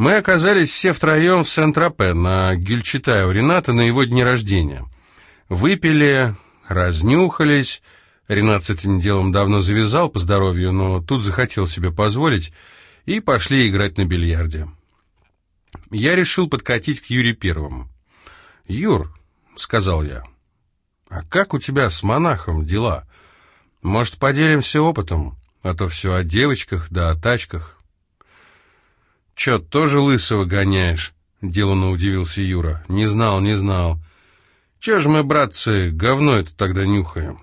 Мы оказались все втроем в Сент-Тропе на Гюльчатае у Рената на его дне рождения. Выпили, разнюхались. Ренат с этим делом давно завязал по здоровью, но тут захотел себе позволить, и пошли играть на бильярде. Я решил подкатить к Юре Первому. «Юр», — сказал я, — «а как у тебя с монахом дела? Может, поделимся опытом, а то все о девочках да о тачках». «Че, тоже лысого гоняешь?» — деланно удивился Юра. «Не знал, не знал. Че ж мы, братцы, говно это тогда нюхаем?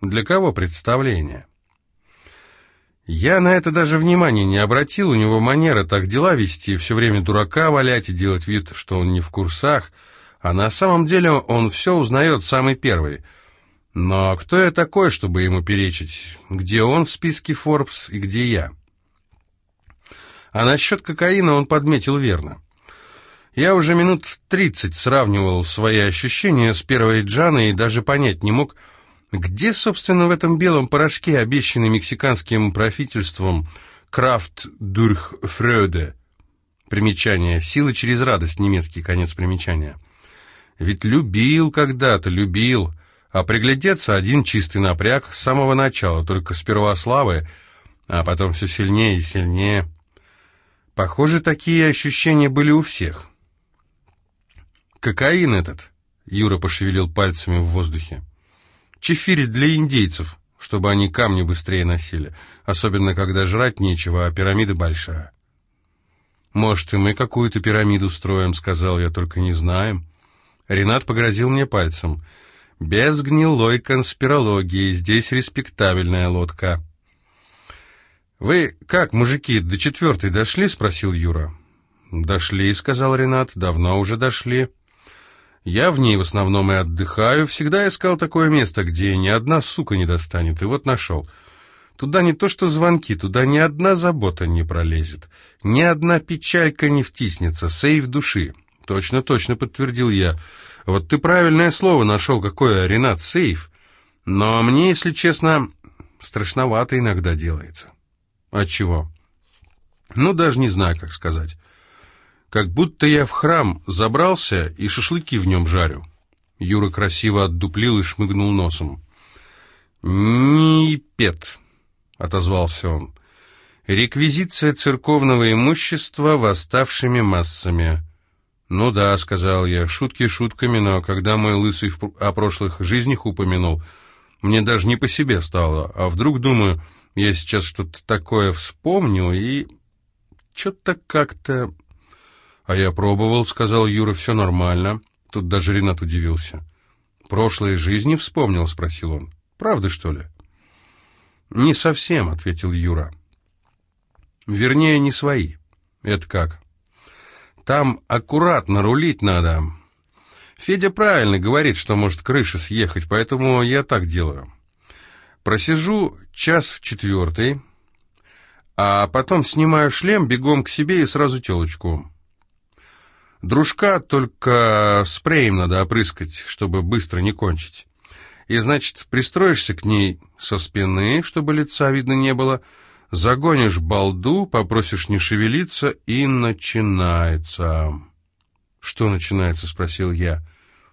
Для кого представление?» Я на это даже внимания не обратил, у него манера так дела вести, все время дурака валять и делать вид, что он не в курсах, а на самом деле он все узнает самый первый. Но кто я такой, чтобы ему перечить? Где он в списке Forbes и где я?» А насчет кокаина он подметил верно. Я уже минут тридцать сравнивал свои ощущения с первой Джаной и даже понять не мог, где, собственно, в этом белом порошке, обещанный мексиканским правительством «Крафт дурх Фрёде»? Примечание. Сила через радость. Немецкий конец примечания. Ведь любил когда-то, любил. А приглядеться один чистый напряг с самого начала, только сперва славы, а потом все сильнее и сильнее. Похоже, такие ощущения были у всех. «Кокаин этот», — Юра пошевелил пальцами в воздухе. «Чефирь для индейцев, чтобы они камни быстрее носили, особенно когда жрать нечего, а пирамида большая». «Может, и мы какую-то пирамиду строим», — сказал я, — «только не знаем». Ренат погрозил мне пальцем. «Без гнилой конспирологии, здесь респектабельная лодка». «Вы как, мужики, до четвертой дошли?» — спросил Юра. «Дошли», — сказал Ренат, — «давно уже дошли». «Я в ней в основном и отдыхаю. Всегда искал такое место, где ни одна сука не достанет, и вот нашел. Туда не то что звонки, туда ни одна забота не пролезет, ни одна печалька не втиснется, сейф души». «Точно, точно», — подтвердил я. «Вот ты правильное слово нашел, какое, Ренат, сейф. Но мне, если честно, страшновато иногда делается». От чего? Ну, даже не знаю, как сказать. Как будто я в храм забрался и шашлыки в нем жарю. Юра красиво отдуплил и шмыгнул носом. «Нипет», — отозвался он. «Реквизиция церковного имущества восставшими массами». «Ну да», — сказал я, — «шутки шутками, но когда мой лысый о прошлых жизнях упомянул, мне даже не по себе стало, а вдруг, думаю, я сейчас что-то такое вспомню, и что-то как-то... А я пробовал, сказал Юра, все нормально. Тут даже Ренат удивился. Прошлые жизни вспомнил, спросил он. Правда, что ли? Не совсем, ответил Юра. Вернее, не свои. Это как? Там аккуратно рулить надо. Федя правильно говорит, что может крыша съехать, поэтому я так делаю. Просижу час в четвертый, а потом снимаю шлем, бегом к себе и сразу телочку. Дружка только спреем надо опрыскать, чтобы быстро не кончить. И, значит, пристроишься к ней со спины, чтобы лица видно не было, загонишь балду, попросишь не шевелиться, и начинается. «Что начинается?» — спросил я.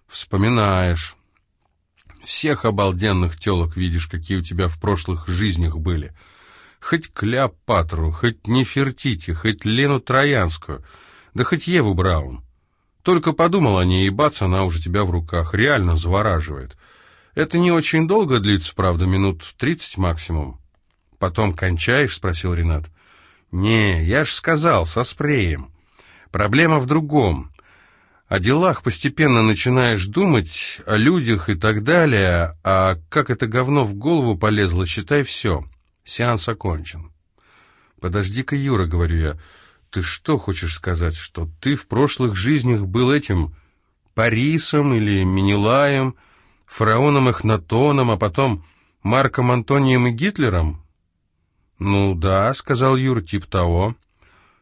«Вспоминаешь». Всех обалденных телок видишь, какие у тебя в прошлых жизнях были. Хоть Клеопатру, хоть Нефертити, хоть Лену Троянскую, да хоть Еву Браун. Только подумал о ней, и бац, она уже тебя в руках. Реально завораживает. Это не очень долго длится, правда, минут тридцать максимум. Потом кончаешь, спросил Ренат. Не, я ж сказал, со спреем. Проблема в другом. О делах постепенно начинаешь думать, о людях и так далее, а как это говно в голову полезло, считай все. Сеанс окончен. «Подожди-ка, Юра», — говорю я, — «ты что хочешь сказать, что ты в прошлых жизнях был этим Парисом или Менелаем, фараоном Эхнатоном, а потом Марком Антонием и Гитлером?» «Ну да», — сказал Юра, — «тип того».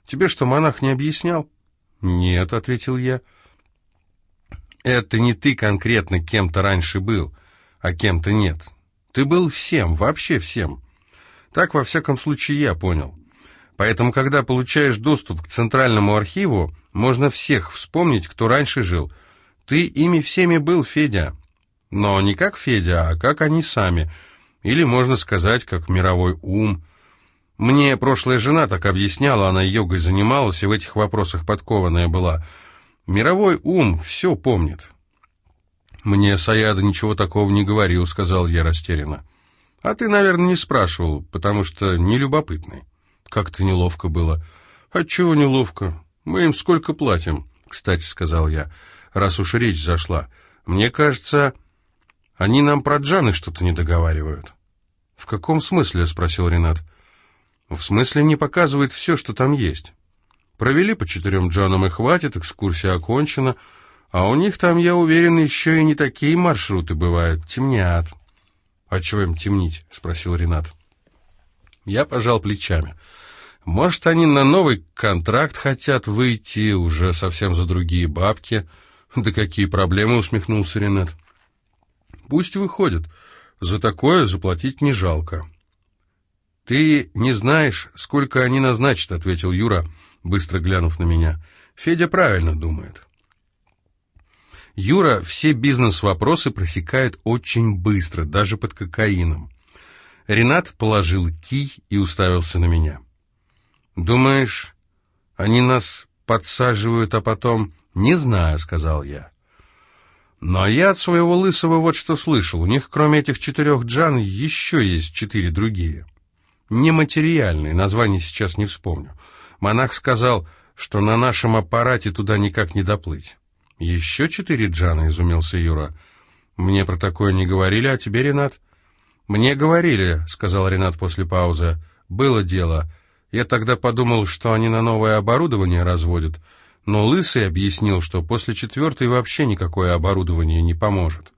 «Тебе что, монах не объяснял?» «Нет», — ответил я, — это не ты конкретно кем-то раньше был, а кем-то нет. Ты был всем, вообще всем. Так, во всяком случае, я понял. Поэтому, когда получаешь доступ к центральному архиву, можно всех вспомнить, кто раньше жил. Ты ими всеми был, Федя. Но не как Федя, а как они сами. Или, можно сказать, как мировой ум. Мне прошлая жена так объясняла, она йогой занималась и в этих вопросах подкованная была. Мировой ум все помнит. «Мне Саяда ничего такого не говорил», — сказал я растерянно. «А ты, наверное, не спрашивал, потому что нелюбопытный». «Как-то неловко было». «Отчего неловко? Мы им сколько платим?» «Кстати», — сказал я, — «раз уж речь зашла. Мне кажется, они нам про Джаны что-то не договаривают». «В каком смысле?» — спросил Ренат. «В смысле не показывает все, что там есть. Провели по четырем Джанам и хватит, экскурсия окончена». А у них там, я уверен, еще и не такие маршруты бывают. Темнят. А чего им темнить? Спросил Ренат. Я пожал плечами. Может, они на новый контракт хотят выйти, уже совсем за другие бабки. Да какие проблемы, усмехнулся Ренат. Пусть выходят. За такое заплатить не жалко. Ты не знаешь, сколько они назначат, ответил Юра, быстро глянув на меня. Федя правильно думает. Юра все бизнес-вопросы просекает очень быстро, даже под кокаином. Ренат положил кий и уставился на меня. «Думаешь, они нас подсаживают, а потом...» «Не знаю», — сказал я. «Но я от своего лысого вот что слышал. У них, кроме этих четырех джан, еще есть четыре другие. Нематериальные, название сейчас не вспомню. Монах сказал, что на нашем аппарате туда никак не доплыть. «Еще четыре Джана?» — изумился Юра. «Мне про такое не говорили, а тебе, Ренат?» «Мне говорили», — сказал Ренат после паузы. «Было дело. Я тогда подумал, что они на новое оборудование разводят, но Лысый объяснил, что после четвертой вообще никакое оборудование не поможет,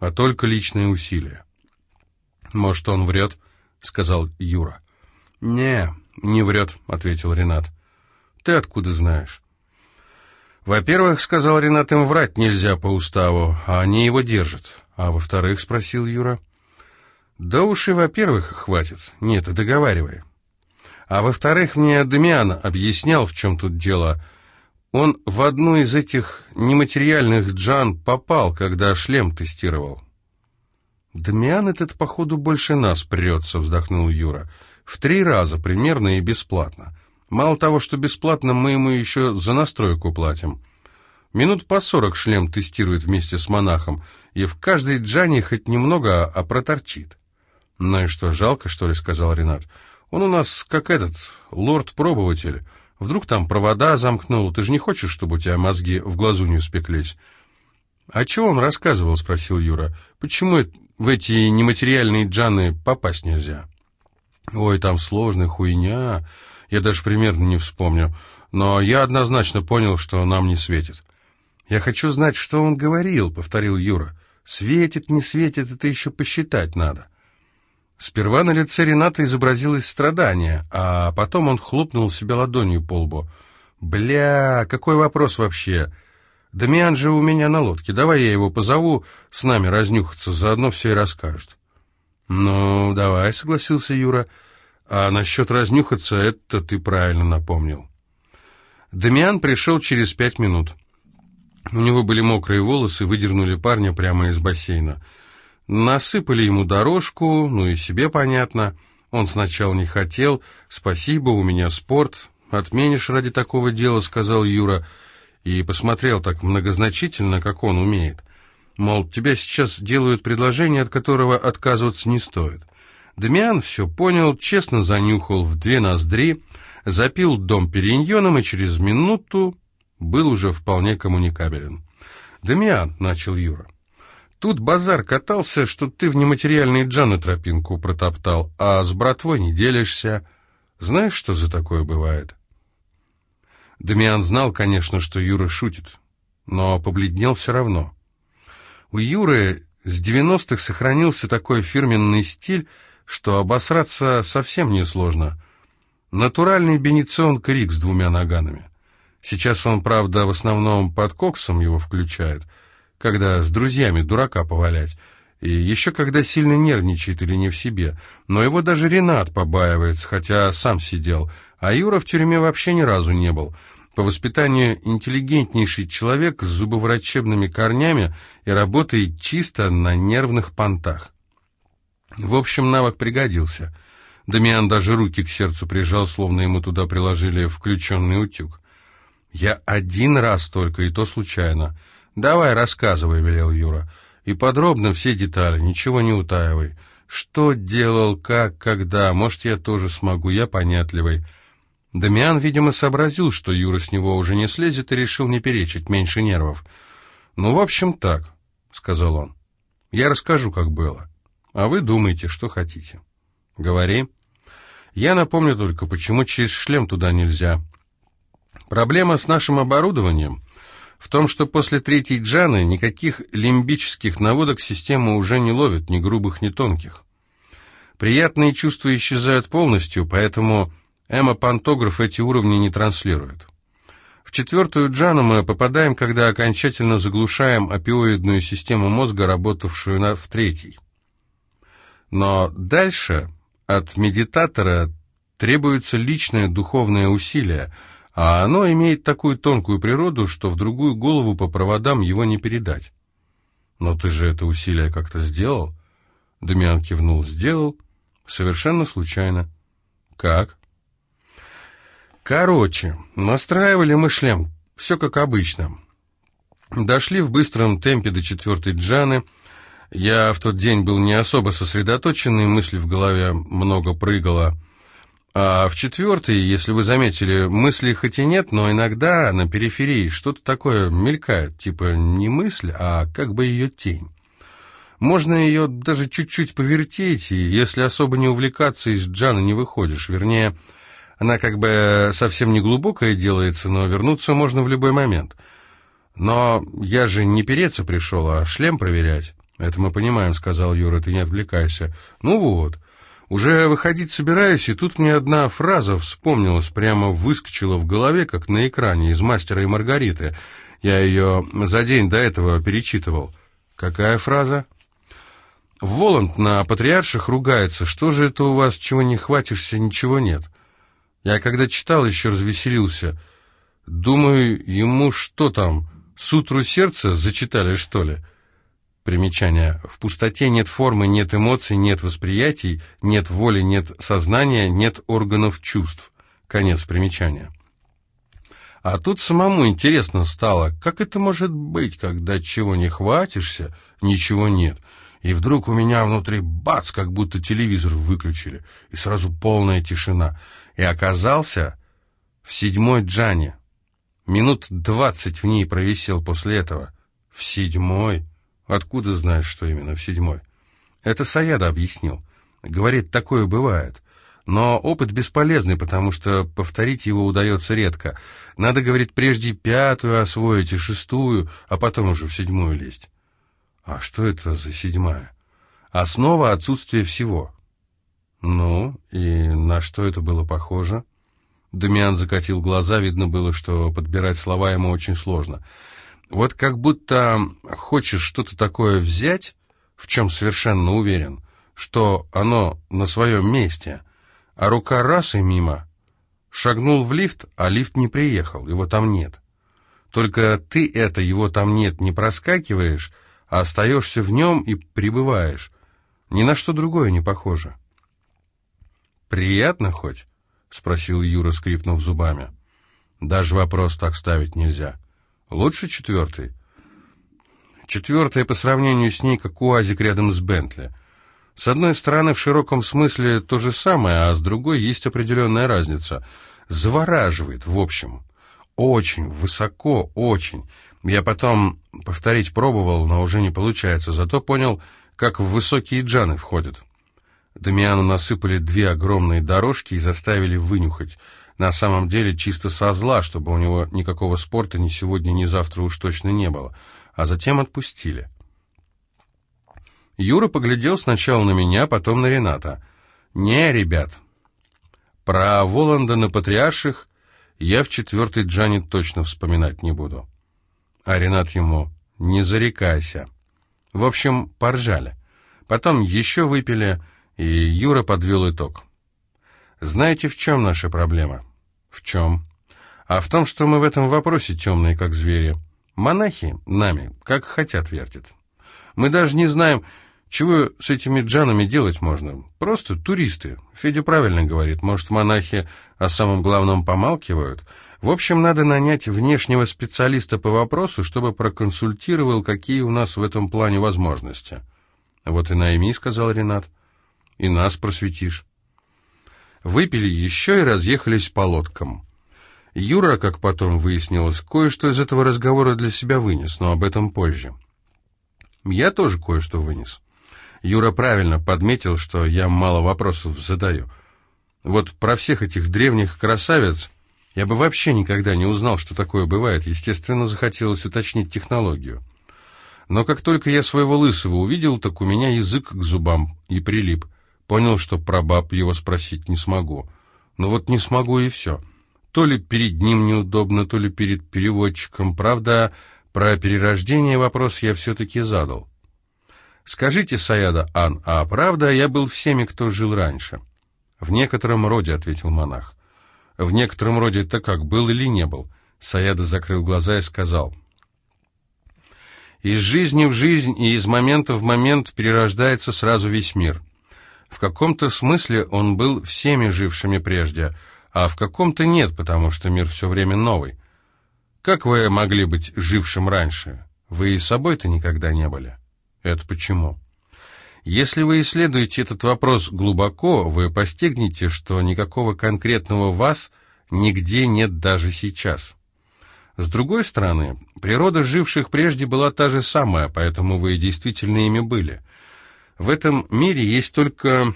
а только личные усилия». «Может, он врет?» — сказал Юра. «Не, не врет», — ответил Ренат. «Ты откуда знаешь?» «Во-первых, — сказал Ренат, — им врать нельзя по уставу, а они его держат. А во-вторых, — спросил Юра. «Да уж и во-первых хватит. Нет, договаривай. А во-вторых, мне Дамиан объяснял, в чем тут дело. Он в одну из этих нематериальных джан попал, когда шлем тестировал». «Дамиан этот, походу, больше нас прется», — вздохнул Юра. «В три раза примерно и бесплатно. Мало того, что бесплатно, мы ему еще за настройку платим. Минут по сорок шлем тестирует вместе с монахом, и в каждой джане хоть немного, а проторчит. «Ну и что, жалко, что ли?» — сказал Ренат. «Он у нас как этот, лорд-пробователь. Вдруг там провода замкнул. Ты же не хочешь, чтобы у тебя мозги в глазу не успеклись?» «А чего он рассказывал?» — спросил Юра. «Почему в эти нематериальные джаны попасть нельзя?» «Ой, там сложная хуйня. Я даже примерно не вспомню. Но я однозначно понял, что нам не светит. «Я хочу знать, что он говорил», — повторил Юра. «Светит, не светит, это еще посчитать надо». Сперва на лице Рената изобразилось страдание, а потом он хлопнул себя ладонью по лбу. «Бля, какой вопрос вообще? Дамиан же у меня на лодке. Давай я его позову с нами разнюхаться, заодно все и расскажет». «Ну, давай», — согласился Юра. «А насчет разнюхаться, это ты правильно напомнил». Дамиан пришел через пять минут. У него были мокрые волосы, выдернули парня прямо из бассейна. Насыпали ему дорожку, ну и себе понятно. Он сначала не хотел. «Спасибо, у меня спорт. Отменишь ради такого дела», — сказал Юра. И посмотрел так многозначительно, как он умеет. Мол, тебя сейчас делают предложение, от которого отказываться не стоит. Дамиан все понял, честно занюхал в две ноздри, запил дом периньоном и через минуту был уже вполне коммуникабелен. «Дамиан», — начал Юра, — «тут базар катался, что ты в нематериальный джаны тропинку протоптал, а с братвой не делишься. Знаешь, что за такое бывает?» Дамиан знал, конечно, что Юра шутит, но побледнел все равно. У Юры с девяностых сохранился такой фирменный стиль, что обосраться совсем несложно. Натуральный бенецион крик с двумя наганами. Сейчас он, правда, в основном под коксом его включает, когда с друзьями дурака повалять, и еще когда сильно нервничает или не в себе. Но его даже Ренат побаивается, хотя сам сидел, А Юра в тюрьме вообще ни разу не был. По воспитанию интеллигентнейший человек с зубоврачебными корнями и работает чисто на нервных понтах. В общем, навык пригодился. Дамиан даже руки к сердцу прижал, словно ему туда приложили включенный утюг. «Я один раз только, и то случайно. Давай, рассказывай», — велел Юра. «И подробно все детали, ничего не утаивай. Что делал, как, когда, может, я тоже смогу, я понятливый». Дамиан, видимо, сообразил, что Юра с него уже не слезет, и решил не перечить, меньше нервов. «Ну, в общем, так», — сказал он. «Я расскажу, как было. А вы думаете, что хотите». «Говори». «Я напомню только, почему через шлем туда нельзя». «Проблема с нашим оборудованием в том, что после третьей джаны никаких лимбических наводок система уже не ловит, ни грубых, ни тонких. Приятные чувства исчезают полностью, поэтому эмопантограф эти уровни не транслирует. В четвертую джану мы попадаем, когда окончательно заглушаем опиоидную систему мозга, работавшую на, в третьей. Но дальше от медитатора требуется личное духовное усилие, а оно имеет такую тонкую природу, что в другую голову по проводам его не передать. «Но ты же это усилие как-то сделал?» Дамиан кивнул. «Сделал. Совершенно случайно». «Как?» «Короче, настраивали мы шлем. Все как обычно. Дошли в быстром темпе до четвертой джаны. Я в тот день был не особо сосредоточенный, мысли в голове много прыгало». А в четвертой, если вы заметили, мысли хоть и нет, но иногда на периферии что-то такое мелькает, типа не мысль, а как бы ее тень. Можно ее даже чуть-чуть повертеть, и если особо не увлекаться, из джана не выходишь. Вернее, она как бы совсем не глубокая делается, но вернуться можно в любой момент. Но я же не переться пришел, а шлем проверять. Это мы понимаем, сказал Юра, ты не отвлекайся. Ну вот. Уже выходить собираюсь, и тут мне одна фраза вспомнилась, прямо выскочила в голове, как на экране из «Мастера и Маргариты». Я ее за день до этого перечитывал. Какая фраза? Воланд на патриарших ругается. Что же это у вас, чего не хватишься, ничего нет? Я когда читал, еще развеселился. Думаю, ему что там, сутру сердца зачитали, что ли?» Примечание. В пустоте нет формы, нет эмоций, нет восприятий, нет воли, нет сознания, нет органов чувств. Конец примечания. А тут самому интересно стало, как это может быть, когда чего не хватишься, ничего нет. И вдруг у меня внутри бац, как будто телевизор выключили, и сразу полная тишина. И оказался в седьмой джане. Минут двадцать в ней провисел после этого. В седьмой... Откуда знаешь, что именно в седьмой? Это Саяда объяснил. Говорит, такое бывает. Но опыт бесполезный, потому что повторить его удается редко. Надо, говорит, прежде пятую освоить и шестую, а потом уже в седьмую лезть. А что это за седьмая? Основа отсутствия всего. Ну, и на что это было похоже? Дамиан закатил глаза, видно было, что подбирать слова ему очень сложно. Вот как будто хочешь что-то такое взять, в чем совершенно уверен, что оно на своем месте, а рука раз и мимо. Шагнул в лифт, а лифт не приехал, его там нет. Только ты это, его там нет, не проскакиваешь, а остаешься в нем и пребываешь. Ни на что другое не похоже. «Приятно хоть?» — спросил Юра, скрипнув зубами. «Даже вопрос так ставить нельзя». Лучше четвертый. Четвертая по сравнению с ней, как УАЗик рядом с Бентли. С одной стороны, в широком смысле то же самое, а с другой есть определенная разница. Завораживает, в общем. Очень, высоко, очень. Я потом повторить пробовал, но уже не получается, зато понял, как в высокие джаны входят. Дамиану насыпали две огромные дорожки и заставили вынюхать — на самом деле чисто со зла, чтобы у него никакого спорта ни сегодня, ни завтра уж точно не было, а затем отпустили. Юра поглядел сначала на меня, потом на Рената. «Не, ребят, про Воланда на Патриарших я в четвертой Джане точно вспоминать не буду». А Ренат ему «Не зарекайся». В общем, поржали. Потом еще выпили, и Юра подвел итог. Знаете, в чем наша проблема? В чем? А в том, что мы в этом вопросе темные, как звери. Монахи нами, как хотят, вертят. Мы даже не знаем, чего с этими джанами делать можно. Просто туристы. Федя правильно говорит. Может, монахи о самом главном помалкивают? В общем, надо нанять внешнего специалиста по вопросу, чтобы проконсультировал, какие у нас в этом плане возможности. Вот и найми, сказал Ренат. И нас просветишь. Выпили еще и разъехались по лодкам. Юра, как потом выяснилось, кое-что из этого разговора для себя вынес, но об этом позже. Я тоже кое-что вынес. Юра правильно подметил, что я мало вопросов задаю. Вот про всех этих древних красавиц я бы вообще никогда не узнал, что такое бывает. Естественно, захотелось уточнить технологию. Но как только я своего лысого увидел, так у меня язык к зубам и прилип. Понял, что про баб его спросить не смогу. Но вот не смогу и все. — то ли перед ним неудобно, то ли перед переводчиком. Правда, про перерождение вопрос я все-таки задал. «Скажите, Саяда Ан, а правда я был всеми, кто жил раньше?» «В некотором роде», — ответил монах. «В некотором роде это как, был или не был?» Саяда закрыл глаза и сказал. «Из жизни в жизнь и из момента в момент перерождается сразу весь мир. В каком-то смысле он был всеми жившими прежде — а в каком-то нет, потому что мир все время новый. Как вы могли быть жившим раньше? Вы и собой-то никогда не были. Это почему? Если вы исследуете этот вопрос глубоко, вы постигнете, что никакого конкретного вас нигде нет даже сейчас. С другой стороны, природа живших прежде была та же самая, поэтому вы действительно ими были. В этом мире есть только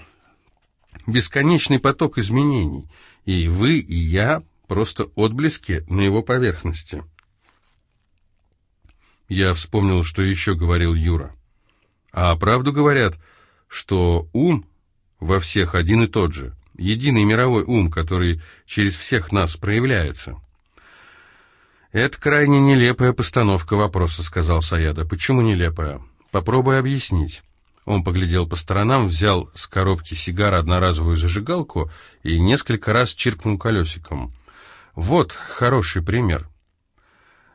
бесконечный поток изменений — и вы, и я просто отблески на его поверхности. Я вспомнил, что еще говорил Юра. А правду говорят, что ум во всех один и тот же, единый мировой ум, который через всех нас проявляется. «Это крайне нелепая постановка вопроса», — сказал Саяда. «Почему нелепая? Попробуй объяснить». Он поглядел по сторонам, взял с коробки сигар одноразовую зажигалку и несколько раз чиркнул колесиком. Вот хороший пример.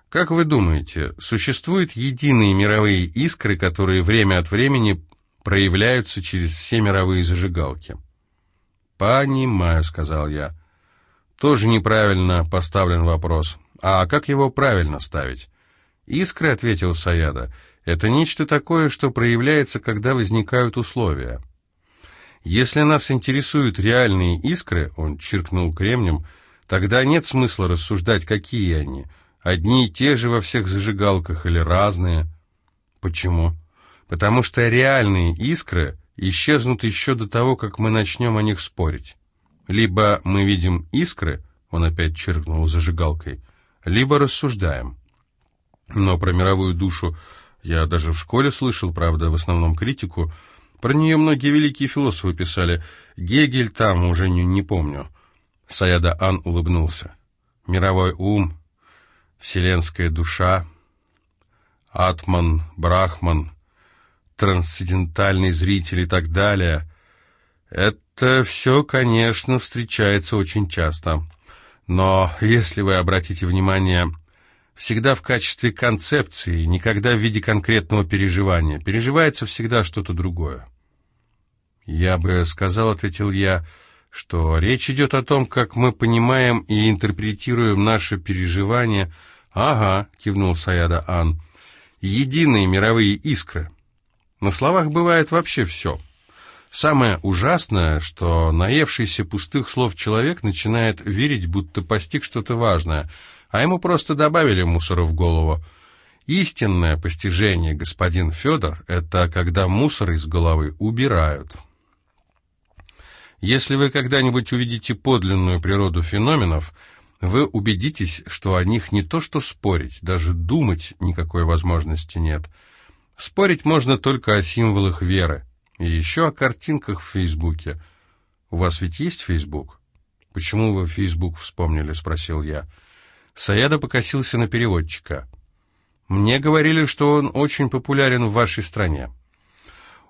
Как вы думаете, существуют единые мировые искры, которые время от времени проявляются через все мировые зажигалки? «Понимаю», — сказал я. «Тоже неправильно поставлен вопрос. А как его правильно ставить?» «Искры», — ответил Саяда, — это нечто такое, что проявляется, когда возникают условия. Если нас интересуют реальные искры, он чиркнул кремнем, тогда нет смысла рассуждать, какие они. Одни и те же во всех зажигалках или разные. Почему? Потому что реальные искры исчезнут еще до того, как мы начнем о них спорить. Либо мы видим искры, он опять чиркнул зажигалкой, либо рассуждаем. Но про мировую душу я даже в школе слышал, правда, в основном критику. Про нее многие великие философы писали. Гегель там, уже не, не помню. Саяда Ан улыбнулся. Мировой ум, вселенская душа, атман, брахман, трансцендентальный зритель и так далее. Это все, конечно, встречается очень часто. Но если вы обратите внимание всегда в качестве концепции, никогда в виде конкретного переживания. Переживается всегда что-то другое. «Я бы сказал, — ответил я, — что речь идет о том, как мы понимаем и интерпретируем наше переживание». «Ага», — кивнул Саяда Ан, — «единые мировые искры». На словах бывает вообще все. Самое ужасное, что наевшийся пустых слов человек начинает верить, будто постиг что-то важное — а ему просто добавили мусора в голову. Истинное постижение, господин Федор, это когда мусор из головы убирают. Если вы когда-нибудь увидите подлинную природу феноменов, вы убедитесь, что о них не то что спорить, даже думать никакой возможности нет. Спорить можно только о символах веры. И еще о картинках в Фейсбуке. У вас ведь есть Фейсбук? Почему вы Фейсбук вспомнили, спросил я. — Саяда покосился на переводчика. «Мне говорили, что он очень популярен в вашей стране.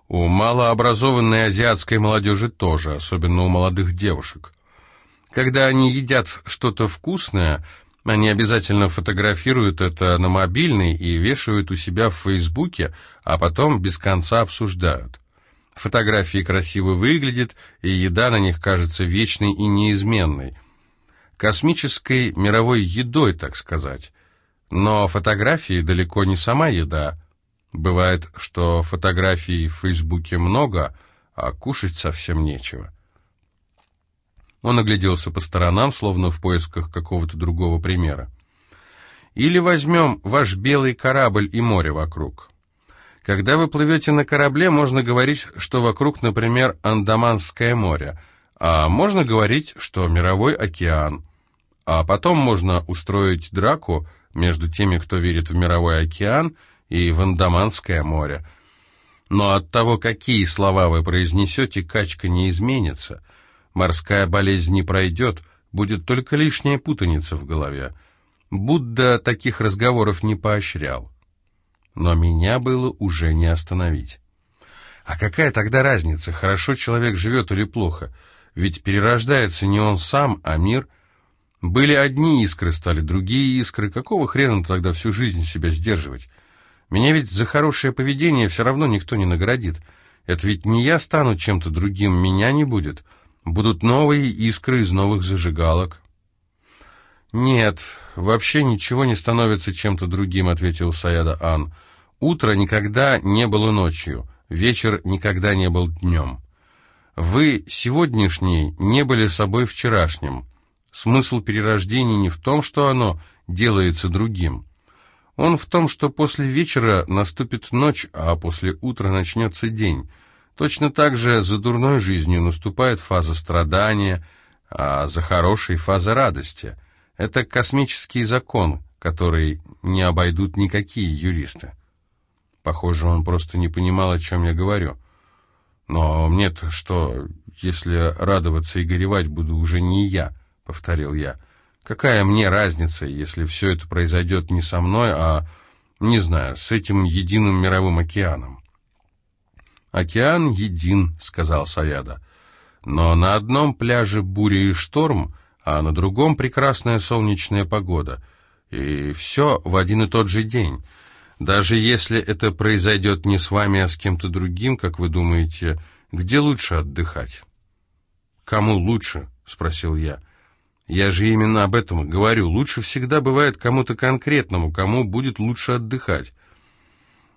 У малообразованной азиатской молодежи тоже, особенно у молодых девушек. Когда они едят что-то вкусное, они обязательно фотографируют это на мобильный и вешают у себя в Фейсбуке, а потом без конца обсуждают. Фотографии красиво выглядят, и еда на них кажется вечной и неизменной. Космической мировой едой, так сказать. Но фотографии далеко не сама еда. Бывает, что фотографий в Фейсбуке много, а кушать совсем нечего. Он огляделся по сторонам, словно в поисках какого-то другого примера. Или возьмем ваш белый корабль и море вокруг. Когда вы плывете на корабле, можно говорить, что вокруг, например, Андаманское море, а можно говорить, что мировой океан. А потом можно устроить драку между теми, кто верит в мировой океан, и в Андаманское море. Но от того, какие слова вы произнесете, качка не изменится – Морская болезнь не пройдет, будет только лишняя путаница в голове. Будда таких разговоров не поощрял. Но меня было уже не остановить. А какая тогда разница, хорошо человек живет или плохо? Ведь перерождается не он сам, а мир. Были одни искры, стали другие искры. Какого хрена тогда всю жизнь себя сдерживать? Меня ведь за хорошее поведение все равно никто не наградит. Это ведь не я стану чем-то другим, меня не будет. Будут новые искры из новых зажигалок. «Нет, вообще ничего не становится чем-то другим», — ответил Саяда Ан. «Утро никогда не было ночью, вечер никогда не был днем. Вы, сегодняшний, не были собой вчерашним. Смысл перерождения не в том, что оно делается другим. Он в том, что после вечера наступит ночь, а после утра начнется день». Точно так же за дурной жизнью наступает фаза страдания, а за хорошей фаза радости. Это космический закон, который не обойдут никакие юристы. Похоже, он просто не понимал, о чем я говорю. Но мне-то что, если радоваться и горевать буду уже не я, — повторил я. Какая мне разница, если все это произойдет не со мной, а, не знаю, с этим единым мировым океаном? «Океан един», — сказал Саяда. «Но на одном пляже буря и шторм, а на другом прекрасная солнечная погода. И все в один и тот же день. Даже если это произойдет не с вами, а с кем-то другим, как вы думаете, где лучше отдыхать?» «Кому лучше?» — спросил я. «Я же именно об этом и говорю. Лучше всегда бывает кому-то конкретному, кому будет лучше отдыхать».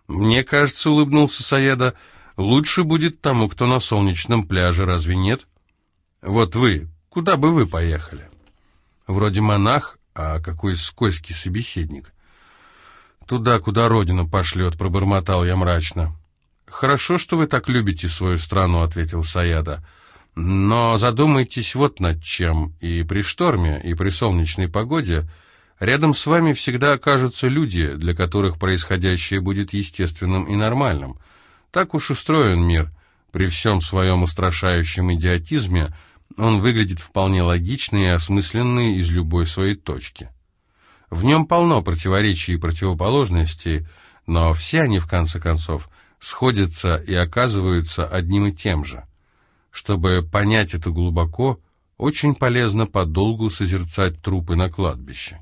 «Мне кажется», — улыбнулся Саяда, — Лучше будет тому, кто на солнечном пляже, разве нет? Вот вы, куда бы вы поехали? Вроде монах, а какой скользкий собеседник. Туда, куда родина пошлет, пробормотал я мрачно. Хорошо, что вы так любите свою страну, ответил Саяда. Но задумайтесь вот над чем. И при шторме, и при солнечной погоде рядом с вами всегда окажутся люди, для которых происходящее будет естественным и нормальным. Так уж устроен мир. При всем своем устрашающем идиотизме он выглядит вполне логично и осмысленно из любой своей точки. В нем полно противоречий и противоположностей, но все они, в конце концов, сходятся и оказываются одним и тем же. Чтобы понять это глубоко, очень полезно подолгу созерцать трупы на кладбище.